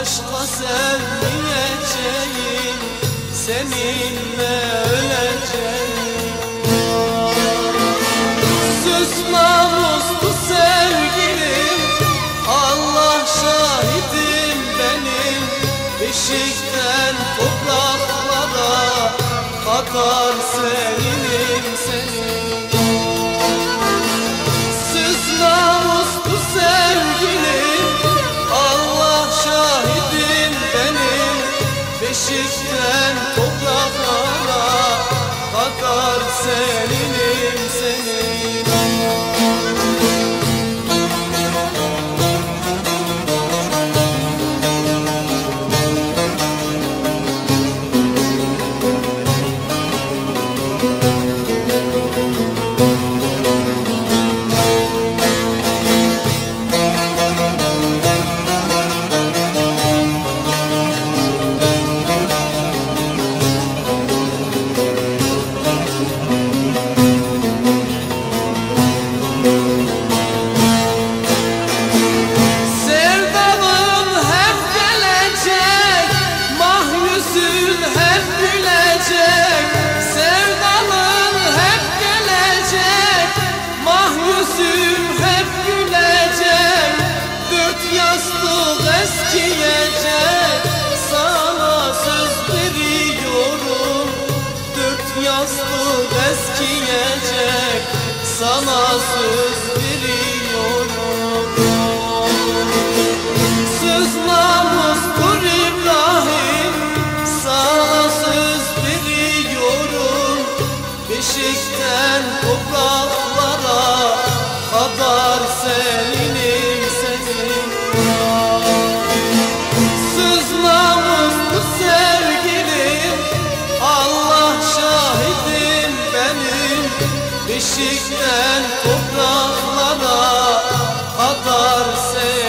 Başka sevmeyeceğim Seninle öleceğim. Sus namuslu sevgilim Allah şahidim benim. Eşikten topraklara Bakarsın. sana Beşikten topraklara kadar sev